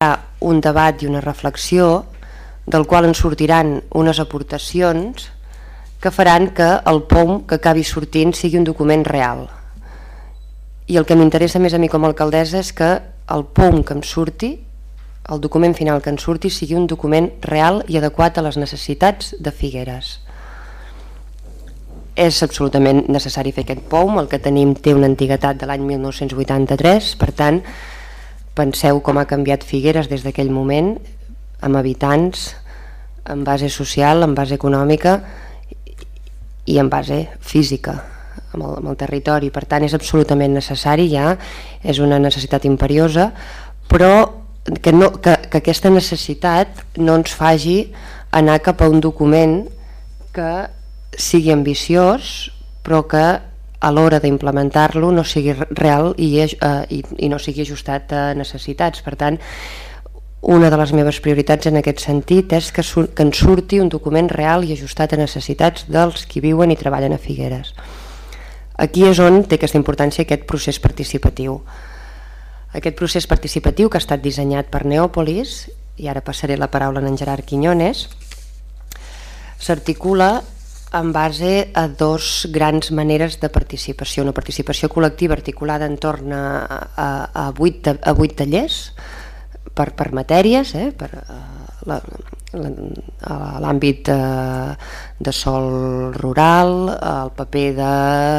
un debat i una reflexió del qual en sortiran unes aportacions que faran que el POM que acabi sortint sigui un document real. I el que m'interessa més a mi com a alcaldessa és que el POM que em surti, el document final que en surti, sigui un document real i adequat a les necessitats de Figueres. És absolutament necessari fer aquest POM, el que tenim té una antiguitat de l'any 1983, per tant, penseu com ha canviat Figueres des d'aquell moment, amb habitants, en base social, en base econòmica i en base física amb el, amb el territori. Per tant, és absolutament necessari ja, és una necessitat imperiosa, però que, no, que, que aquesta necessitat no ens faci anar cap a un document que sigui ambiciós, però que a l'hora d'implementar-lo no sigui real i, eh, i, i no sigui ajustat a necessitats. Per tant, una de les meves prioritats en aquest sentit és que, que en surti un document real i ajustat a necessitats dels qui viuen i treballen a Figueres. Aquí és on té aquesta importància aquest procés participatiu. Aquest procés participatiu que ha estat dissenyat per Neòpolis, i ara passaré la paraula a en Gerard Quiñones, s'articula en base a dos grans maneres de participació. Una participació col·lectiva articulada en torn a, a, a, vuit, a vuit tallers, per, per matèries, eh, per uh, l'àmbit de, de sol rural, el paper de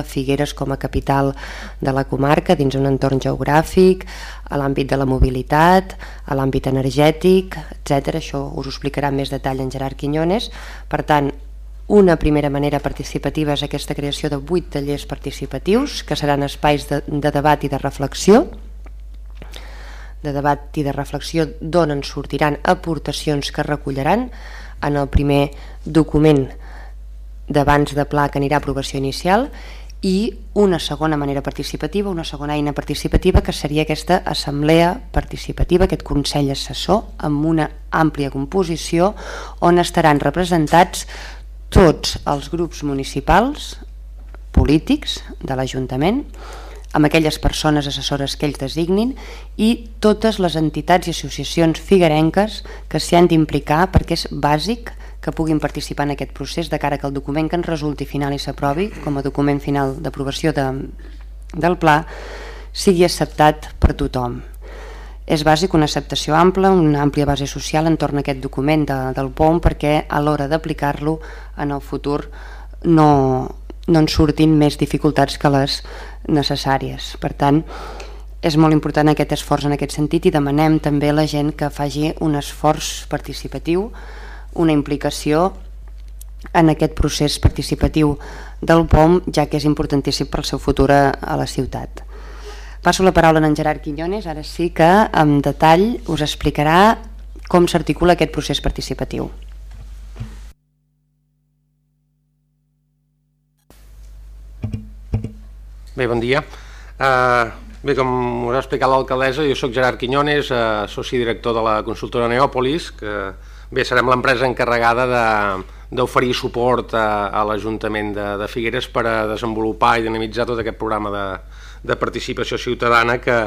Figueres com a capital de la comarca dins un entorn geogràfic, a l'àmbit de la mobilitat, a l'àmbit energètic, etc. Això us ho explicarà més detall en Gerard Quiñones. Per tant, una primera manera participativa és aquesta creació de vuit tallers participatius, que seran espais de, de debat i de reflexió, de debat i de reflexió d'on en sortiran aportacions que recollaran en el primer document d'abans de pla que anirà a aprovació inicial. I una segona manera participativa, una segona eina participativa que seria aquesta assemblea participativa, aquest Consell Assessor amb una àmplia composició on estaran representats tots els grups municipals polítics de l'Ajuntament amb aquelles persones assessores que ells designin i totes les entitats i associacions figuerenques que s'hi han d'implicar perquè és bàsic que puguin participar en aquest procés de cara que el document que ens resulti final i s'aprovi com a document final d'aprovació de, del pla sigui acceptat per tothom. És bàsic una acceptació ampla, una àmplia base social entorn a aquest document de, del POM perquè a l'hora d'aplicar-lo en el futur no, no en surtin més dificultats que les necessàries. Per tant, és molt important aquest esforç en aquest sentit i demanem també a la gent que faci un esforç participatiu, una implicació en aquest procés participatiu del POM, ja que és importantíssim pel seu futur a, a la ciutat. Passo la paraula a en Gerard Quiñones, ara sí que en detall us explicarà com s'articula aquest procés participatiu. Bé, bon dia. Uh, bé, com us ha explicat l'alcaldessa, jo sóc Gerard Quiñones, uh, soci director de la consultora Neòpolis, que bé, serem l'empresa encarregada d'oferir suport a, a l'Ajuntament de, de Figueres per a desenvolupar i dinamitzar tot aquest programa de, de participació ciutadana que,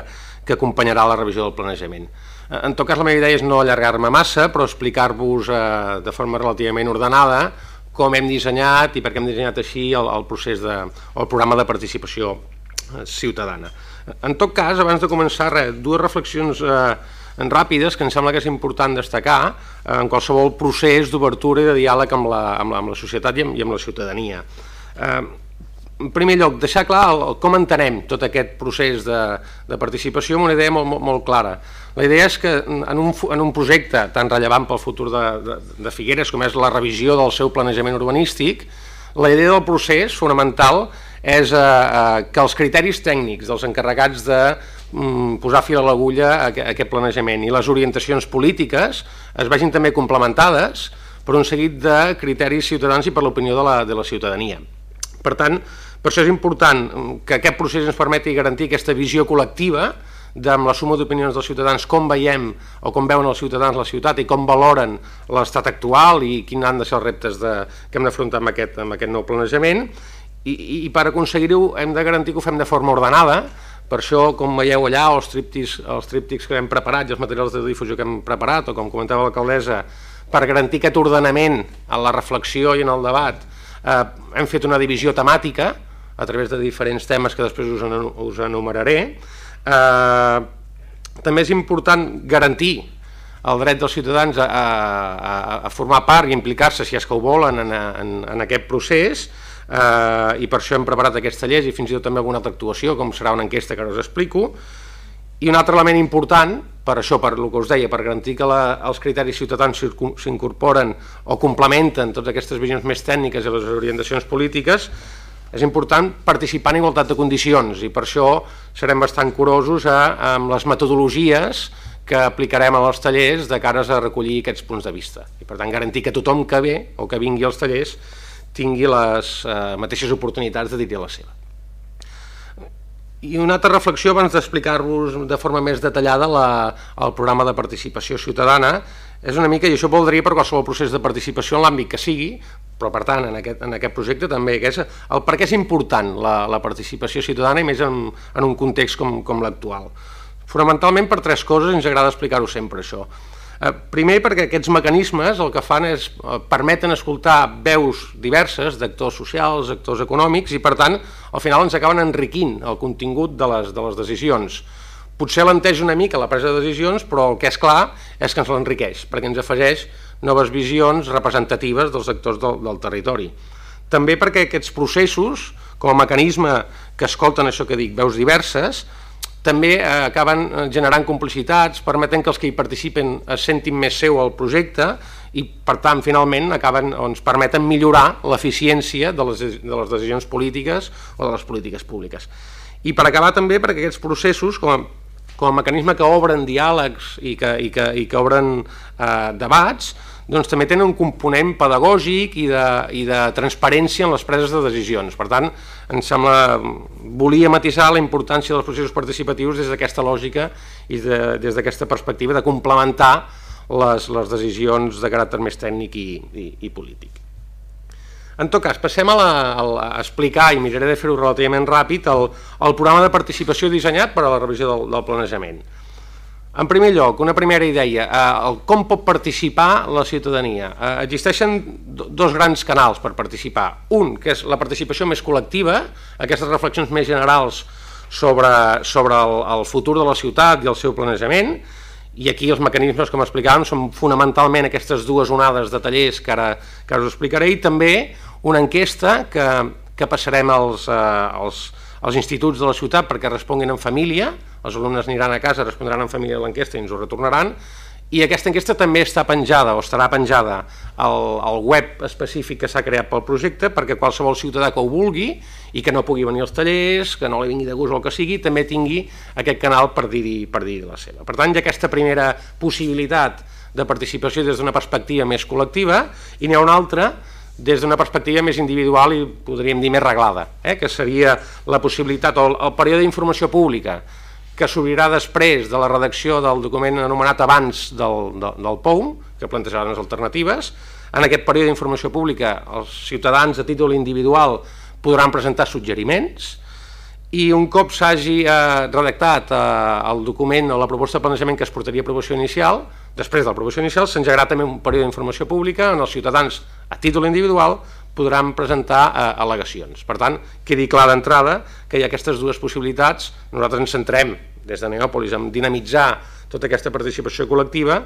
que acompanyarà la revisió del planejament. En tot cas, la meva idea és no allargar-me massa, però explicar-vos eh, de forma relativament ordenada com hem dissenyat i per què hem dissenyat així el, el procés de, el programa de participació eh, ciutadana. En tot cas, abans de començar, res, dues reflexions eh, ràpides que em sembla que és important destacar eh, en qualsevol procés d'obertura i de diàleg amb la, amb la, amb la societat i amb, i amb la ciutadania. Eh, en primer lloc, deixar clar el, com entenem tot aquest procés de, de participació amb una idea molt, molt, molt clara. La idea és que en un, en un projecte tan rellevant pel futur de, de, de Figueres com és la revisió del seu planejament urbanístic, la idea del procés fonamental és eh, eh, que els criteris tècnics dels encarregats de mm, posar fil a l'agulla a, a aquest planejament i les orientacions polítiques es vegin també complementades per un seguit de criteris ciutadans i per l'opinió de, la, de la ciutadania. Per tant, per això és important que aquest procés ens permeti garantir aquesta visió col·lectiva amb la suma d'opinions dels ciutadans, com veiem o com veuen els ciutadans la ciutat i com valoren l'estat actual i quins han de ser els reptes de, que hem d'afrontar amb, aquest, amb aquest nou planejament. I, i per aconseguir-ho hem de garantir que ho fem de forma ordenada. Per això, com veieu allà, els tríptics, els tríptics que hem preparat i els materials de difusió que hem preparat, o com comentava l'alcaldessa, per garantir aquest ordenament en la reflexió i en el debat, eh, hem fet una divisió temàtica a través de diferents temes que després us, us enumeraré. Eh, també és important garantir el dret dels ciutadans a, a, a formar part i implicar-se, si és que ho volen, en, en, en aquest procés, eh, i per això hem preparat aquests tallers i fins i tot també alguna altra actuació, com serà una enquesta que ara us explico, i un altre element important, per això, per el que us deia, per garantir que la, els criteris ciutadans s'incorporen o complementen totes aquestes visions més tècniques i les orientacions polítiques, és important participar en igualtat de condicions i per això serem bastant curosos a, amb les metodologies que aplicarem als tallers de cares a recollir aquests punts de vista. I per tant garantir que tothom que ve o que vingui als tallers tingui les eh, mateixes oportunitats de dir-hi la seva. I una altra reflexió abans d'explicar-vos de forma més detallada la, el programa de participació ciutadana és una mica, i això voldria per qualsevol procés de participació en l'àmbit que sigui, però per tant en aquest, en aquest projecte també és el per què és important la, la participació ciutadana i més en, en un context com, com l'actual. Fonamentalment per tres coses, ens agrada explicar-ho sempre això. Eh, primer perquè aquests mecanismes el que fan és eh, permeten escoltar veus diverses d'actors socials, actors econòmics i per tant al final ens acaben enriquint el contingut de les, de les decisions. Potser l'enteix una mica la presa de decisions però el que és clar és que ens l'enriqueix perquè ens afegeix noves visions representatives dels actors del, del territori. També perquè aquests processos, com a mecanisme que escolten això que dic, veus diverses, també eh, acaben eh, generant complicitats, permeten que els que hi participen es sentin més seu al projecte i per tant finalment acaben, ens permeten millorar l'eficiència de, les, de les decisions polítiques o de les polítiques públiques. I per acabar també perquè aquests processos com a, com a mecanisme que obren diàlegs i que, i que, i que obren eh, debats doncs també tenen un component pedagògic i de, i de transparència en les preses de decisions. Per tant, ens sembla, volia matisar la importància dels processos participatius des d'aquesta lògica i de, des d'aquesta perspectiva de complementar les, les decisions de caràcter més tècnic i, i, i polític. En tot cas, passem a, la, a explicar, i miraré de fer-ho relativament ràpid, el, el programa de participació dissenyat per a la revisió del, del planejament. En primer lloc, una primera idea, eh, com pot participar la ciutadania. Eh, existeixen dos grans canals per participar. Un, que és la participació més col·lectiva, aquestes reflexions més generals sobre, sobre el, el futur de la ciutat i el seu planejament, i aquí els mecanismes, com explicàvem, són fonamentalment aquestes dues onades de tallers que ara, que ara us explicaré, i també una enquesta que, que passarem als, eh, als, als instituts de la ciutat perquè responguin en família, els alumnes aniran a casa, respondran en família l'enquesta i ens ho retornaran, i aquesta enquesta també està penjada o estarà penjada al, al web específic que s'ha creat pel projecte perquè qualsevol ciutadà que ho vulgui i que no pugui venir als tallers, que no li vingui de gust o el que sigui, també tingui aquest canal per dir-hi per dir la seva. Per tant, hi ha aquesta primera possibilitat de participació des d'una perspectiva més col·lectiva i n'hi ha una altra des d'una perspectiva més individual i podríem dir més reglada, eh? que seria la possibilitat, o el, el període d'informació pública, que s'obrirà després de la redacció del document anomenat abans del, del, del POUM, que plantejarà les alternatives. En aquest període d'informació pública els ciutadans a títol individual podran presentar suggeriments, i un cop s'hagi eh, redactat eh, el document o la proposta de planejament que es portaria a aprovació inicial, després de l'aprovació inicial s'engegarà també un període d'informació pública on els ciutadans a títol individual podran presentar eh, al·legacions. Per tant, quedi clar d'entrada que hi ha aquestes dues possibilitats, nosaltres ens centrem des de Neòpolis en dinamitzar tota aquesta participació col·lectiva,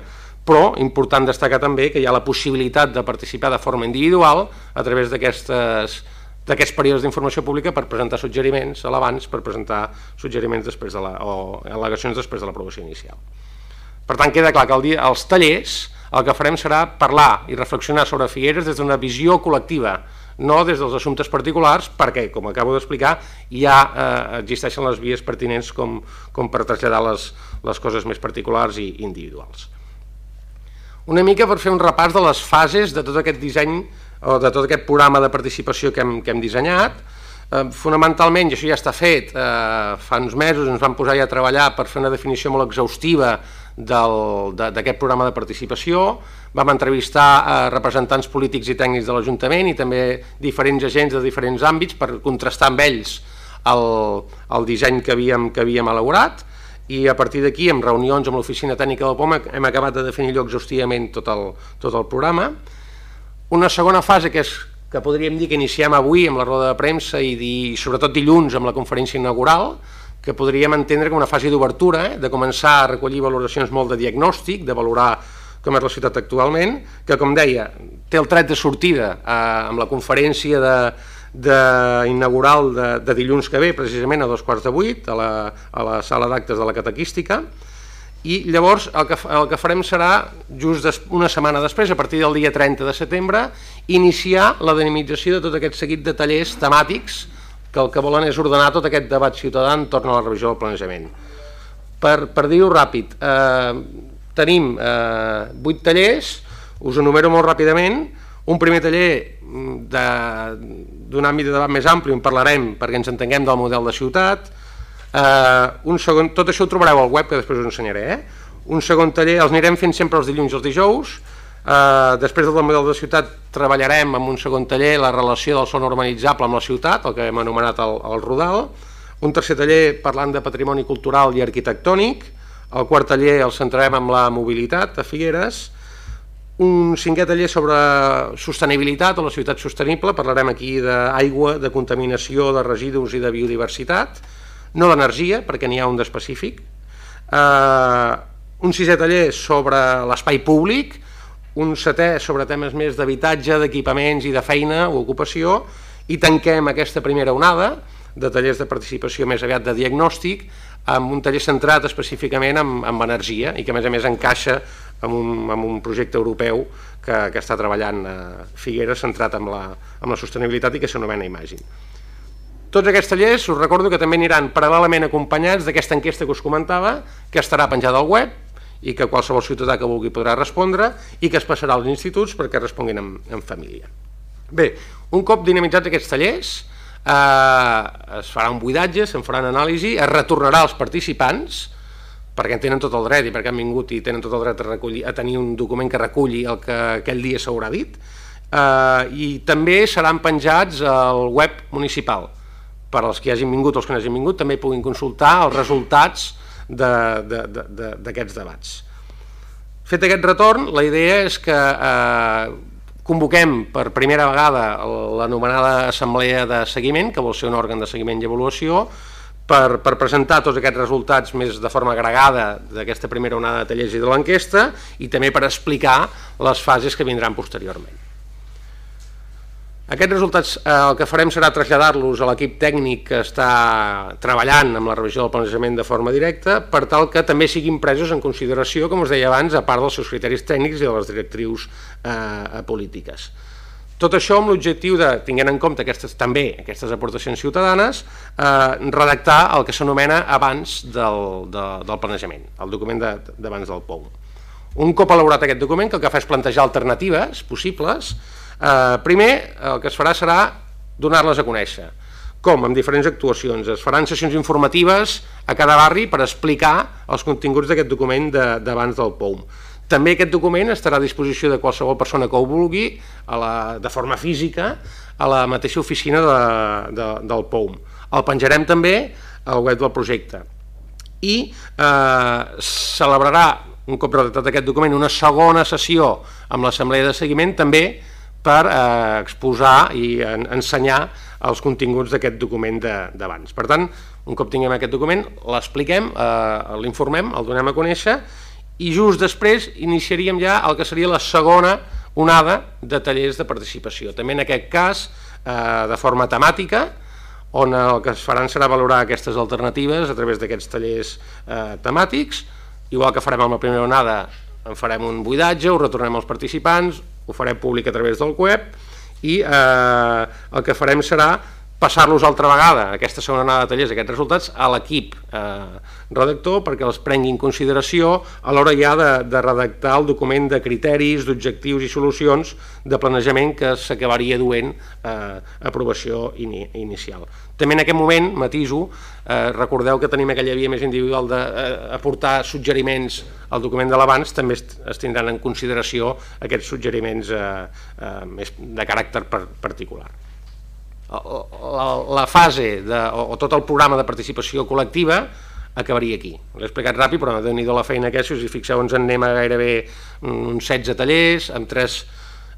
però important destacar també que hi ha la possibilitat de participar de forma individual a través d'aquestes d'aquests períodes d'informació pública per presentar suggeriments a l'abans, per presentar suggeriments després de la, o al·legacions després de l'aprovació inicial. Per tant, queda clar que el dia, els tallers el que farem serà parlar i reflexionar sobre Figueres des d'una visió col·lectiva, no des dels assumptes particulars, perquè, com acabo d'explicar, ja eh, existeixen les vies pertinents com, com per traslladar les, les coses més particulars i individuals. Una mica per fer un repàs de les fases de tot aquest disseny o de tot aquest programa de participació que hem, que hem dissenyat. Eh, fonamentalment, i això ja està fet, eh, fa uns mesos ens vam posar ja a treballar per fer una definició molt exhaustiva d'aquest programa de participació, vam entrevistar eh, representants polítics i tècnics de l'Ajuntament i també diferents agents de diferents àmbits per contrastar amb ells el, el disseny que havíem, que havíem elaborat i a partir d'aquí, amb reunions amb l'oficina tècnica del POM, hem acabat de definir allò exhaustivament tot el, tot el programa. Una segona fase que és que podríem dir que iniciem avui amb la roda de premsa i, di, sobretot dilluns amb la conferència inaugural, que podríem entendre com una fase d'obertura, eh, de començar a recollir valoracions molt de diagnòstic, de valorar com és la ciutat actualment, que com deia, té el tret de sortida eh, amb la conferència de, de inaugural de, de dilluns que ve, precisament a dos quarts de vuit, a la, a la sala d'actes de la catequística, i llavors el que, el que farem serà, just des, una setmana després, a partir del dia 30 de setembre, iniciar la dinamització de tot aquest seguit de tallers temàtics que el que volen és ordenar tot aquest debat ciutadà en torn a la revisió del planejament. Per, per dir-ho ràpid, eh, tenim eh, 8 tallers, us enumero molt ràpidament, un primer taller mm, d'un àmbit de debat més ampli on parlarem perquè ens entenguem del model de ciutat, Uh, un segon, tot això ho trobareu al web que després us ensenyaré. Eh? Un segon taller, els anirem fent sempre els dilluns i els dijous. Uh, després del model de ciutat treballarem amb un segon taller la relació del son urbanitzable amb la ciutat, el que hem anomenat el, el Rodal. Un tercer taller parlant de patrimoni cultural i arquitectònic. El quart taller el centrarem amb la mobilitat a Figueres. Un cinquè taller sobre sostenibilitat o la ciutat sostenible, parlarem aquí d'aigua, de contaminació, de residus i de biodiversitat no d'energia, perquè n'hi ha un d'específic, eh, un sisè taller sobre l'espai públic, un setè sobre temes més d'habitatge, d'equipaments i de feina o ocupació, i tanquem aquesta primera onada de tallers de participació més aviat de diagnòstic, amb un taller centrat específicament en, en energia i que a més a més encaixa amb un, amb un projecte europeu que, que està treballant a Figueres centrat en la, en la sostenibilitat i que s'anomena Imagine. Tots aquests tallers us recordo que també aniran paral·lelament acompanyats d'aquesta enquesta que us comentava, que estarà penjada al web i que qualsevol ciutadà que vulgui podrà respondre i que es passarà als instituts perquè responguin en, en família. Bé, un cop dinamitzats aquests tallers, eh, es farà un buidatge, se'n farà una anàlisi, es retornarà als participants, perquè en tenen tot el dret i perquè han vingut i tenen tot el dret a, recollir, a tenir un document que reculli el que aquell dia s'haurà dit, eh, i també seran penjats al web municipal, per als que hagin vingut o els que no hagin vingut, també puguin consultar els resultats d'aquests de, de, de, debats. Fet aquest retorn, la idea és que eh, convoquem per primera vegada l'anomenada Assemblea de Seguiment, que vol ser un òrgan de seguiment i avaluació, per, per presentar tots aquests resultats més de forma agregada d'aquesta primera onada de tallers i de l'enquesta i també per explicar les fases que vindran posteriorment. Aquests resultats eh, el que farem serà traslladar-los a l'equip tècnic que està treballant amb la revisió del planejament de forma directa per tal que també siguin presos en consideració, com us deia abans, a part dels seus criteris tècnics i de les directrius eh, polítiques. Tot això amb l'objectiu de, tinguent en compte aquestes, també aquestes aportacions ciutadanes, eh, redactar el que s'anomena abans del, de, del planejament, el document d'abans de, del POU. Un cop elaborat aquest document, que el que fa és plantejar alternatives possibles, Eh, primer, el que es farà serà donar-les a conèixer. Com? Amb diferents actuacions. Es faran sessions informatives a cada barri per explicar els continguts d'aquest document d'abans de, del POUM. També aquest document estarà a disposició de qualsevol persona que ho vulgui, a la, de forma física, a la mateixa oficina de, de, del POUM. El penjarem també al web del projecte. I eh, celebrarà, un cop redactat aquest document, una segona sessió amb l'assemblea de seguiment, també per eh, exposar i en, ensenyar els continguts d'aquest document d'abans. Per tant, un cop tinguem aquest document, l'expliquem, eh, l'informem, el donem a conèixer i just després iniciaríem ja el que seria la segona onada de tallers de participació. També en aquest cas eh, de forma temàtica, on el que es faran serà valorar aquestes alternatives a través d'aquests tallers eh, temàtics, igual que farem amb la primera onada, en farem un buidatge, ho retornem als participants, ho farem públic a través del web i eh, el que farem serà passar-los altra vegada, aquesta segona onada de tallers, aquests resultats, a l'equip eh, redactor perquè els prengui en consideració a l'hora ja de, de redactar el document de criteris, d'objectius i solucions de planejament que s'acabaria duent eh, aprovació in, inicial. També en aquest moment, matiso, eh, recordeu que tenim aquella via més individual d'aportar eh, suggeriments al document de l'abans, també es tindran en consideració aquests suggeriments eh, eh, més de caràcter per, particular. La, la fase de, o, o tot el programa de participació col·lectiva acabaria aquí. L'he explicat ràpid, però déu nhi la feina que si us hi fixeu, ens en anem a gairebé uns 16 tallers, amb tres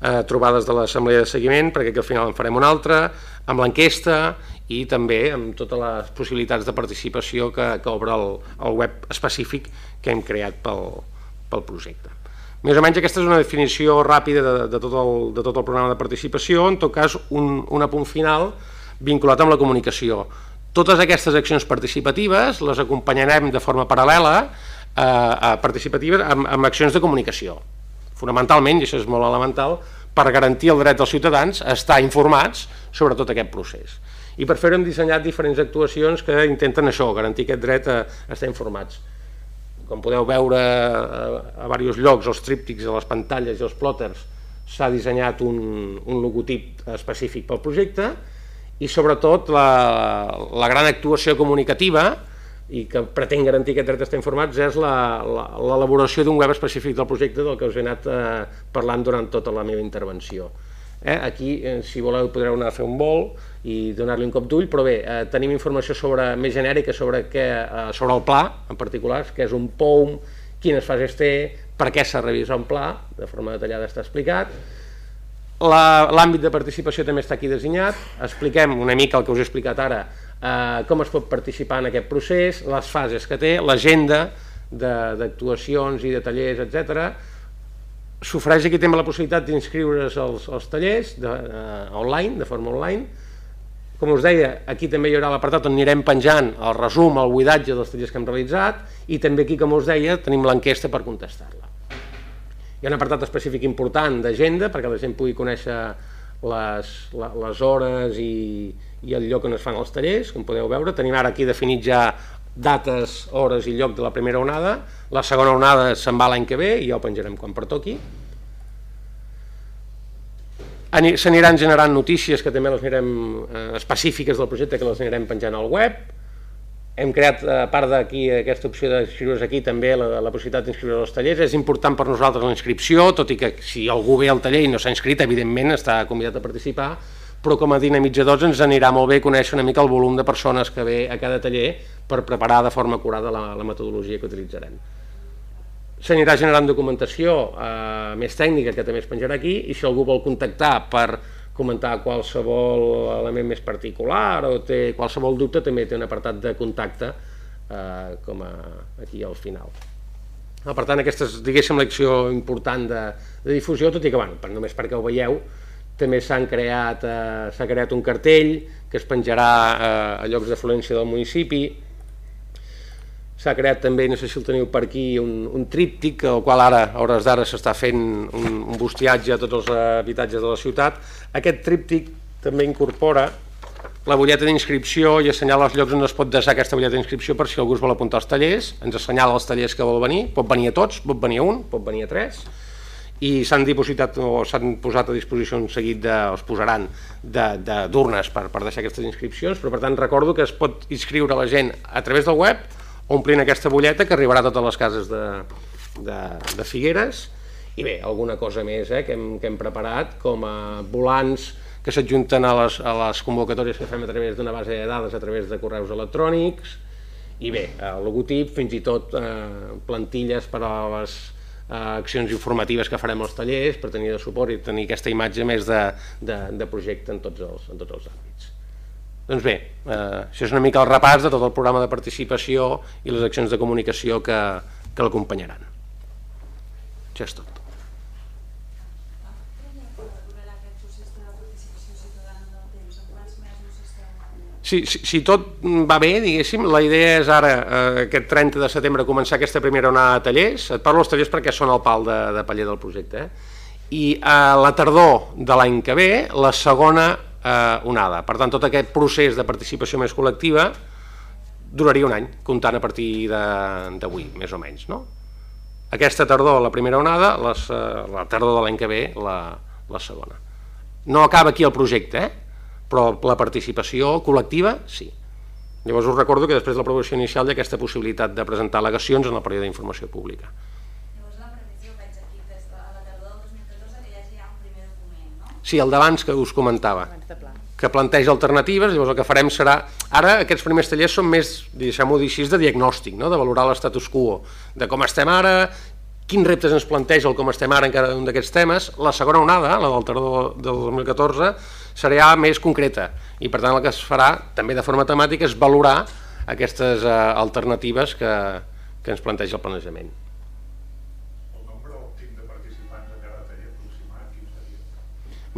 eh, trobades de l'assemblea de seguiment, perquè aquí al final en farem una altra, amb l'enquesta i també amb totes les possibilitats de participació que, que obre el, el web específic que hem creat pel, pel projecte. Més o menys aquesta és una definició ràpida de, de, tot, el, de tot el programa de participació, en tot cas un, un apunt final vinculat amb la comunicació. Totes aquestes accions participatives les acompanyarem de forma paral·lela eh, a participatives amb, amb accions de comunicació. Fonamentalment, i això és molt elemental, per garantir el dret dels ciutadans a estar informats sobre tot aquest procés. I per fer-ho hem dissenyat diferents actuacions que intenten això, garantir aquest dret a, estar informats com podeu veure a, a diversos llocs, els tríptics, a les pantalles i els plòters, s'ha dissenyat un, un logotip específic pel projecte i sobretot la, la gran actuació comunicativa i que pretén garantir aquest dret a estar informats és l'elaboració d'un web específic del projecte del que us he anat eh, parlant durant tota la meva intervenció. Eh? Aquí, eh, si voleu, podreu anar a fer un vol i donar-li un cop d'ull, però bé, eh, tenim informació sobre, més genèrica sobre, què, eh, sobre el pla, en particular, que és un POUM, quines fases té, per què s'ha revisat un pla, de forma detallada està explicat. L'àmbit de participació també està aquí designat, expliquem una mica el que us he explicat ara, eh, com es pot participar en aquest procés, les fases que té, l'agenda d'actuacions i de tallers, etcètera, s'ofereix aquí també la possibilitat d'inscriure's als, als tallers de, uh, online, de forma online. Com us deia, aquí també hi haurà l'apartat on anirem penjant el resum, el buidatge dels tallers que hem realitzat i també aquí, com us deia, tenim l'enquesta per contestar-la. Hi ha un apartat específic important d'agenda perquè la gent pugui conèixer les, les hores i, i el lloc on es fan els tallers, com podeu veure. Tenim ara aquí definit ja dates, hores i lloc de la primera onada, la segona onada se'n va l'any que ve i ja ho penjarem quan pertoqui. S'aniran generant notícies que també les anirem eh, específiques del projecte que les anirem penjant al web. Hem creat, a part d'aquí aquesta opció d'inscriure's aquí, també la, la possibilitat d'inscriure als tallers. És important per nosaltres la inscripció, tot i que si algú ve al taller i no s'ha inscrit, evidentment està convidat a participar, però com a dinamitzadors ens anirà molt bé conèixer una mica el volum de persones que ve a cada taller per preparar de forma acurada la, la metodologia que utilitzarem. S'anirà generant documentació eh, més tècnica que també es penjarà aquí i si algú vol contactar per comentar qualsevol element més particular o té qualsevol dubte també té un apartat de contacte eh, com a, aquí al final. Per tant, aquesta és, diguéssim, l'acció important de, de difusió, tot i que, bueno, per, només perquè ho veieu, també s'han creat, eh, creat un cartell que es penjarà eh, a llocs d'afluència del municipi, s'ha creat també, no sé si el teniu per aquí, un, un tríptic, el qual ara, a hores d'ara, s'està fent un, un bustiatge a tots els habitatges de la ciutat. Aquest tríptic també incorpora la butlleta d'inscripció i assenyala els llocs on es pot desar aquesta butlleta d'inscripció per si algú es vol apuntar als tallers, ens assenyala els tallers que vol venir, pot venir a tots, pot venir a un, pot venir a tres, i s'han dipositat o s'han posat a disposició un seguit de, els posaran d'urnes per, per deixar aquestes inscripcions, però per tant recordo que es pot inscriure la gent a través del web omplint aquesta butlleta que arribarà a totes les cases de, de, de Figueres i bé, alguna cosa més eh, que, hem, que hem preparat com a volants que s'adjunten a, les, a les convocatòries que fem a través d'una base de dades a través de correus electrònics i bé, el logotip, fins i tot eh, plantilles per a les eh, accions informatives que farem als tallers per tenir de suport i tenir aquesta imatge més de, de, de projecte en tots els, en tots els àmbits. Doncs bé, eh, això és una mica el repàs de tot el programa de participació i les accions de comunicació que, que l'acompanyaran. Això és tot. Si, si, si tot va bé, diguéssim, la idea és ara, eh, aquest 30 de setembre, començar aquesta primera onada de tallers. Et parlo dels tallers perquè són el pal de, de paller del projecte. Eh? I a la tardor de l'any que ve, la segona eh, onada. Per tant, tot aquest procés de participació més col·lectiva duraria un any, comptant a partir d'avui, més o menys. No? Aquesta tardor, la primera onada, les, eh, la tardor de l'any que ve, la, la segona. No acaba aquí el projecte, eh? però la participació col·lectiva sí. Llavors us recordo que després de l'aprovació inicial hi ha aquesta possibilitat de presentar al·legacions en el període d'informació pública. Llavors la previsió veig aquí des de la tardor del 2014 que ja hi ha un primer document, no? Sí, el d'abans que us comentava. que planteja alternatives, llavors el que farem serà... Ara aquests primers tallers són més, deixem-ho dir així, de diagnòstic, no? de valorar l'estatus quo, de com estem ara, quins reptes ens planteja el com estem ara en cada un d'aquests temes. La segona onada, la del tardor del 2014, serà més concreta i per tant el que es farà també de forma temàtica és valorar aquestes eh, alternatives que, que ens planteja el planejament.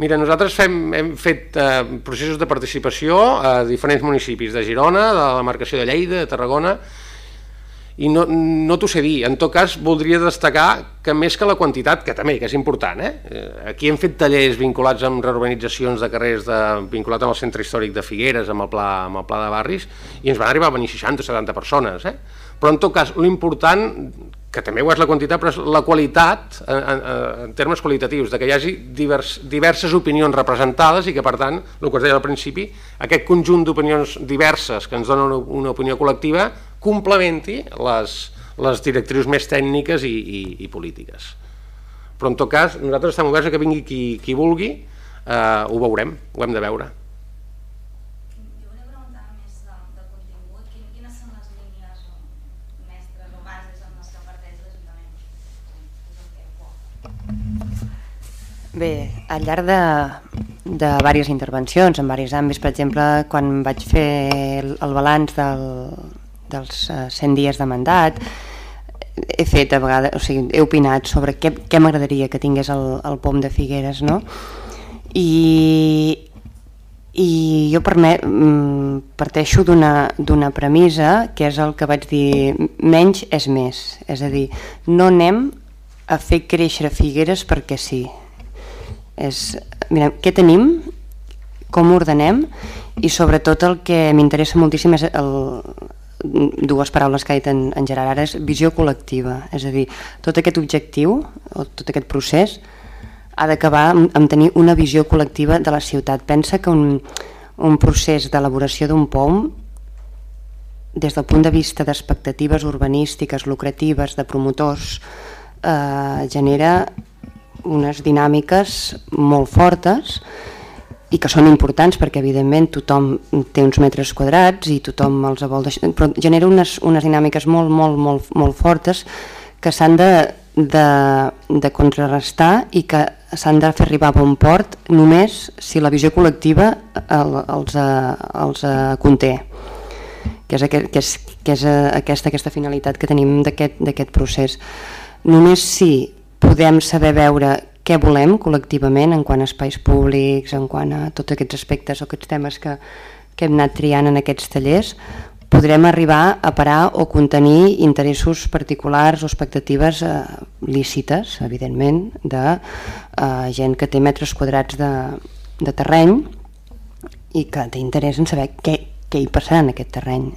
Mira, nosaltres fem, hem fet eh, processos de participació a diferents municipis de Girona, de la marcació de Lleida, de Tarragona, i no, no t'ho sé dir, en tot cas voldria destacar que més que la quantitat, que també, que és important, eh? eh aquí hem fet tallers vinculats amb reurbanitzacions de carrers de, vinculat amb el centre històric de Figueres, amb el pla, amb el pla de barris, i ens van arribar a venir 60 o 70 persones, eh? però en tot cas l'important que també ho és la quantitat, però és la qualitat en, en, en termes qualitatius, de que hi hagi divers, diverses opinions representades i que, per tant, el que us deia al principi, aquest conjunt d'opinions diverses que ens donen una, una opinió col·lectiva complementi les, les directrius més tècniques i, i, i polítiques. Però, en tot cas, nosaltres estem oberts que vingui qui, qui vulgui, eh, ho veurem, ho hem de veure. Bé, al llarg de, de diverses intervencions en diversos àmbits, per exemple, quan vaig fer el, el balanç del, dels 100 eh, dies de mandat, he fet a vegades, o sigui, he opinat sobre què, què m'agradaria que tingués el, el POM de Figueres, no? I, i jo permet, mm, parteixo d'una premissa que és el que vaig dir menys és més, és a dir, no anem a fer créixer Figueres perquè sí, és, mira, què tenim, com ordenem i sobretot el que m'interessa moltíssim és el, dues paraules que ha dit en, en Gerard ara és visió col·lectiva, és a dir, tot aquest objectiu o tot aquest procés ha d'acabar amb, amb tenir una visió col·lectiva de la ciutat. Pensa que un, un procés d'elaboració d'un POM des del punt de vista d'expectatives urbanístiques, lucratives, de promotors, eh, genera unes dinàmiques molt fortes i que són importants perquè evidentment tothom té uns metres quadrats i tothom els vol deixar, però genera unes, unes dinàmiques molt, molt, molt, molt fortes que s'han de, de, de contrarrestar i que s'han de fer arribar a bon port només si la visió col·lectiva el, els, els conté que és, aquest, que és, que és aquesta, aquesta finalitat que tenim d'aquest procés. Només si podem saber veure què volem col·lectivament en quant a espais públics, en quant a tots aquests aspectes o aquests temes que, que hem anat triant en aquests tallers, podrem arribar a parar o contenir interessos particulars o expectatives eh, lícites, evidentment, de eh, gent que té metres quadrats de, de terreny i que té interès en saber què, què hi passarà en aquest terreny,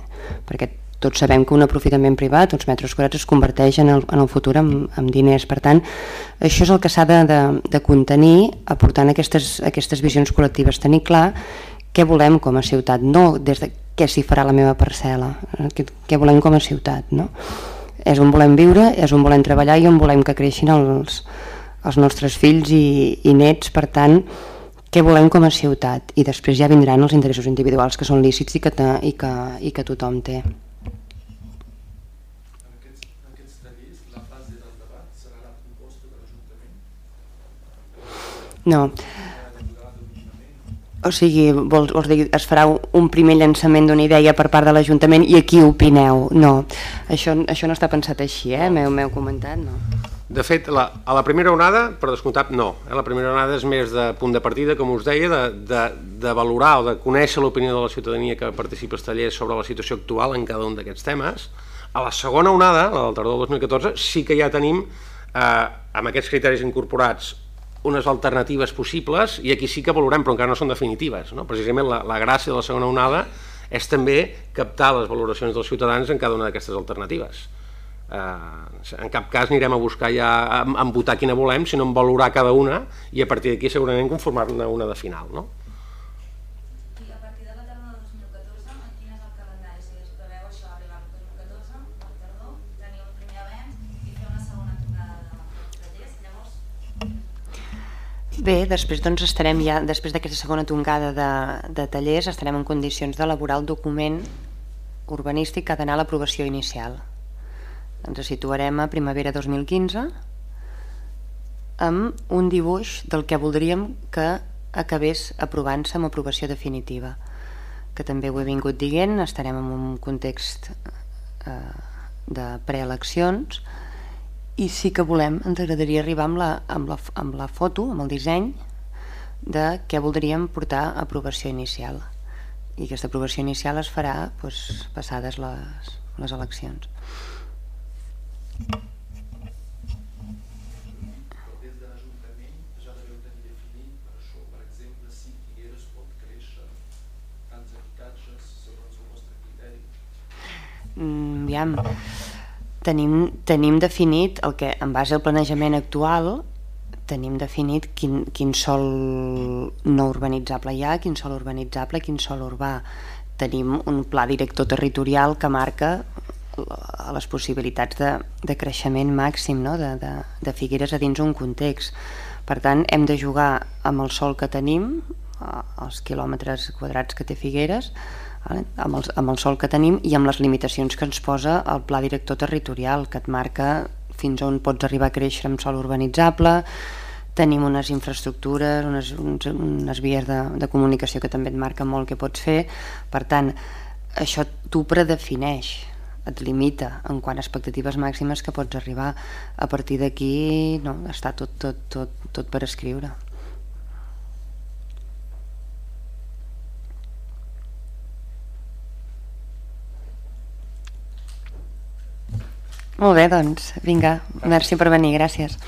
perquè tots sabem que un aprofitament privat, uns metres quadrats, es converteix en el, en el futur en, en diners. Per tant, això és el que s'ha de, de, de contenir aportant aquestes, aquestes visions col·lectives. Tenir clar què volem com a ciutat, no des de què s'hi farà la meva parcel·la, què, què volem com a ciutat. No? És on volem viure, és on volem treballar i on volem que creixin els, els nostres fills i, i nets. Per tant, què volem com a ciutat i després ja vindran els interessos individuals que són lícits i que, i que, i que tothom té. No. O sigui, vols, vols dir, es farà un primer llançament d'una idea per part de l'Ajuntament i aquí opineu. No, això, això no està pensat així, eh? m'heu comentat, no. De fet, la, a la primera onada, per descomptat, no. Eh? La primera onada és més de punt de partida, com us deia, de, de, de valorar o de conèixer l'opinió de la ciutadania que participa als tallers sobre la situació actual en cada un d'aquests temes. A la segona onada, la del tardor del 2014, sí que ja tenim, eh, amb aquests criteris incorporats, unes alternatives possibles i aquí sí que valorem, però encara no són definitives. No? Precisament la, la gràcia de la segona onada és també captar les valoracions dels ciutadans en cada una d'aquestes alternatives. Eh, en cap cas anirem a buscar ja en, en votar quina volem, sinó en valorar cada una i a partir d'aquí segurament conformar-ne una de final. No? Bé, després doncs estarem ja, després d'aquesta segona tongada de, de tallers, estarem en condicions d'elaborar el document urbanístic que ha d'anar a l'aprovació inicial. Ens situarem a primavera 2015 amb un dibuix del que voldríem que acabés aprovant-se amb aprovació definitiva que també ho he vingut dient estarem en un context eh, de preeleccions i sí que volem, ens agradaria arribar amb la, amb, la, amb la foto, amb el disseny de què voldríem portar a aprovació inicial. I aquesta aprovació inicial es farà doncs, passades les, les eleccions. Mm, aviam, tenim, tenim definit el que en base al planejament actual tenim definit quin, quin sol no urbanitzable hi ha, quin sol urbanitzable, quin sol urbà. Tenim un pla director territorial que marca les possibilitats de, de creixement màxim no? de, de, de Figueres a dins un context. Per tant, hem de jugar amb el sol que tenim, els quilòmetres quadrats que té Figueres, amb el, amb el sol que tenim i amb les limitacions que ens posa el pla director territorial que et marca fins on pots arribar a créixer amb sol urbanitzable. Tenim unes infraestructures unes, unes, unes vies de, de comunicació que també et marca molt què pots fer. Per tant, això tu predefineix et limita en quant a expectatives màximes que pots arribar a partir d'aquí no, està tot, tot, tot, tot per escriure Molt bé, doncs, vinga, merci per venir, gràcies.